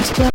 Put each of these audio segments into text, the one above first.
Stop.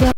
Yeah.